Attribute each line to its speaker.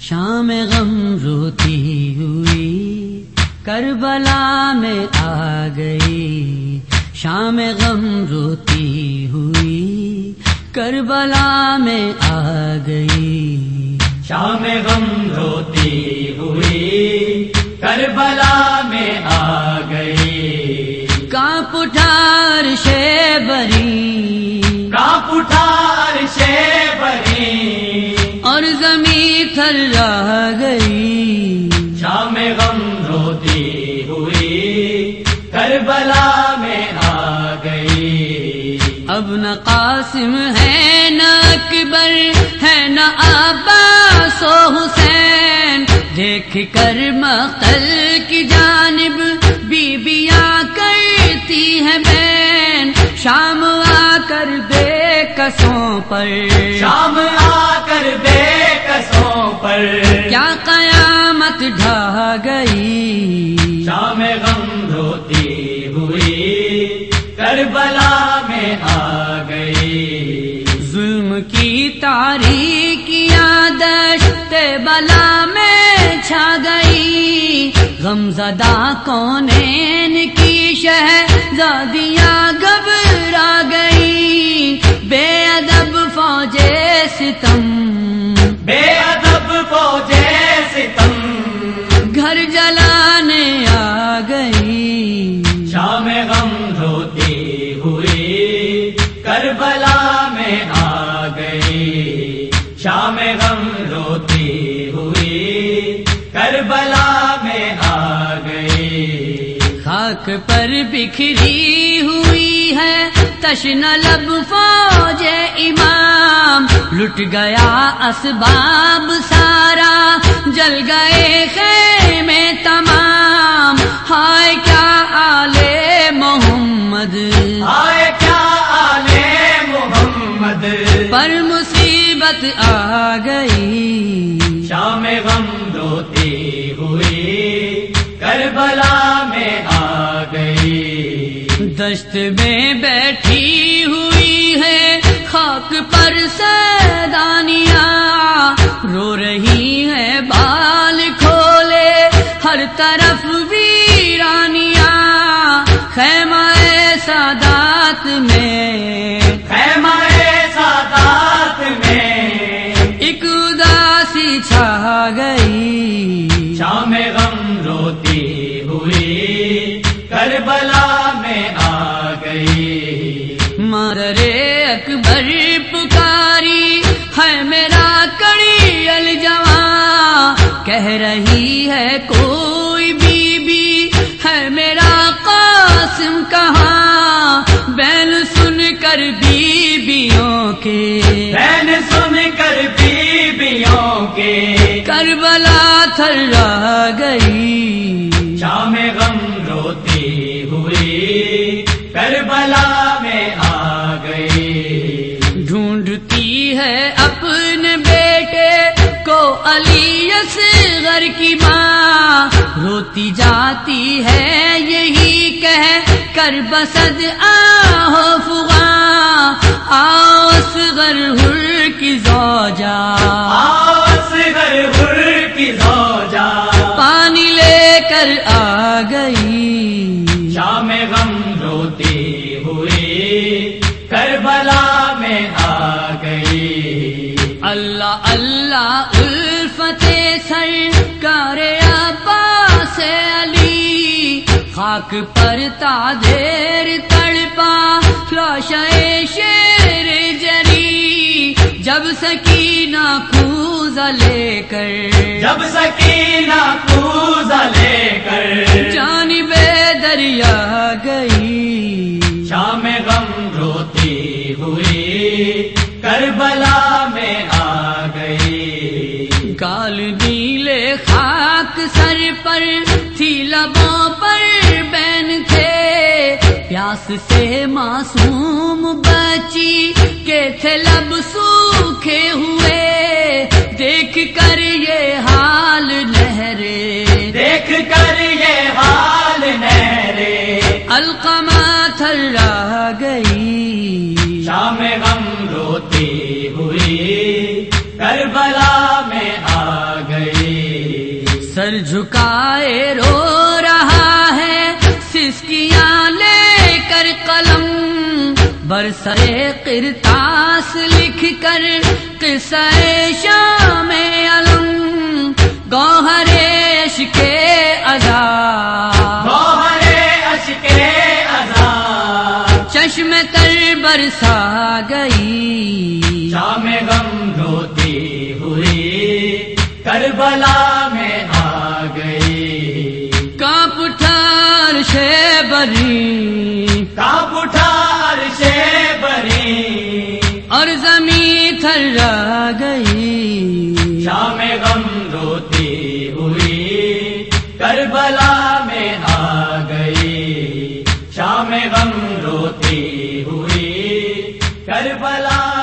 Speaker 1: شام غم روتی ہوئی، کربلا میں آ گئی۔ شام غم روتی ہوئی، کربلا میں آ گئی۔
Speaker 2: شام غم روتی ہوئی، کربلا میں آ گئی۔
Speaker 1: کانپ اٹھار شیبری
Speaker 2: کاپ اٹھار شے بری
Speaker 1: زمین تھر رہ گئی۔
Speaker 2: شام غم روتی ہوئی کربلا میں آ گئی۔
Speaker 1: اب نہ قاسم ہے نہ اکبر ہے نہ عباس و حسین۔ دیکھ کر مقتل کی جانب بیبیاں کرتی ہے بین۔ شام آ کر بے کسوں پر۔
Speaker 2: شام آ کر بے کسوں پر
Speaker 1: کیا قیامت ڈھا گئی؟
Speaker 2: شام غم روتی ہوئی کربلا میں آ گئی۔
Speaker 1: ظلم کی تاریخیاں دشت بلا میں چھا گئی۔ غم زدہ کونین کی شہزادیاں گھبرا گئی۔ بے ادب فوجے ستم
Speaker 2: شام غم روتی ہوئی، کربلا میں آ گئی۔
Speaker 1: خاک پر بکھری ہوئی ہے تشن لب فوج امام۔ لٹ گیا اسباب سارا، جل گئے خیمے تمام۔ ہائے
Speaker 2: ہوئی کربلا میں آ گئی۔
Speaker 1: دشت میں بیٹھی ہوئی ہے خاک پر سیدانیاں۔ کے
Speaker 2: بہن سن کر بیبیوں کے۔
Speaker 1: کربلا تھرا گئی۔
Speaker 2: شام غم روتی ہوئی کربلا میں آ گئی۔
Speaker 1: ڈھونڈتی ہے اپنے بیٹے کو علی اصغر کی ماں۔ روتی جاتی ہے یہی کہہ کر بسد آہو فغاں۔ آؤ اصغر ہر کی زوجا۔
Speaker 2: کی
Speaker 1: پانی لے کر آ گئی۔
Speaker 2: شام غم روتی ہوئی کربلا میں آ گئی۔
Speaker 1: اللہ اللہ الفت سر کرے عباس علی۔ خاک پر تادیر تڑپا شیر جب سکینہ کوز لے کر
Speaker 2: جب سکینہ پوزا لے کر
Speaker 1: جانب دریا گئی
Speaker 2: شام غم روتی ہوئی کربلا میں آ گئی۔
Speaker 1: کال نیلے خاک سر پر تھی لبوں پر بین تھے۔ پیاس سے معصوم بچی کے تھے لب سوکھے ہوئے دیکھ کر یہ حال لہرے
Speaker 2: دیکھ کر یہ حال نہرے۔
Speaker 1: القما تھرا گئی۔
Speaker 2: شام غم روتی ہوئی کربلا میں آ گئی۔
Speaker 1: جھکائے رو برسرے کرتاس لکھ کر قصہ شام علم گوہریش کے
Speaker 2: آزاد
Speaker 1: چشم تر برسا گئی۔
Speaker 2: شام غم روتی ہوئی کربلا میں آ گئی۔
Speaker 1: کاپ اٹھار شے بری۔
Speaker 2: کاپ اٹھا
Speaker 1: زمین گئی۔
Speaker 2: شام غم روتی ہوئی، کربلا میں آ گئی۔ شام غم روتی ہوئی، کربلا